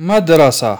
مدرسة.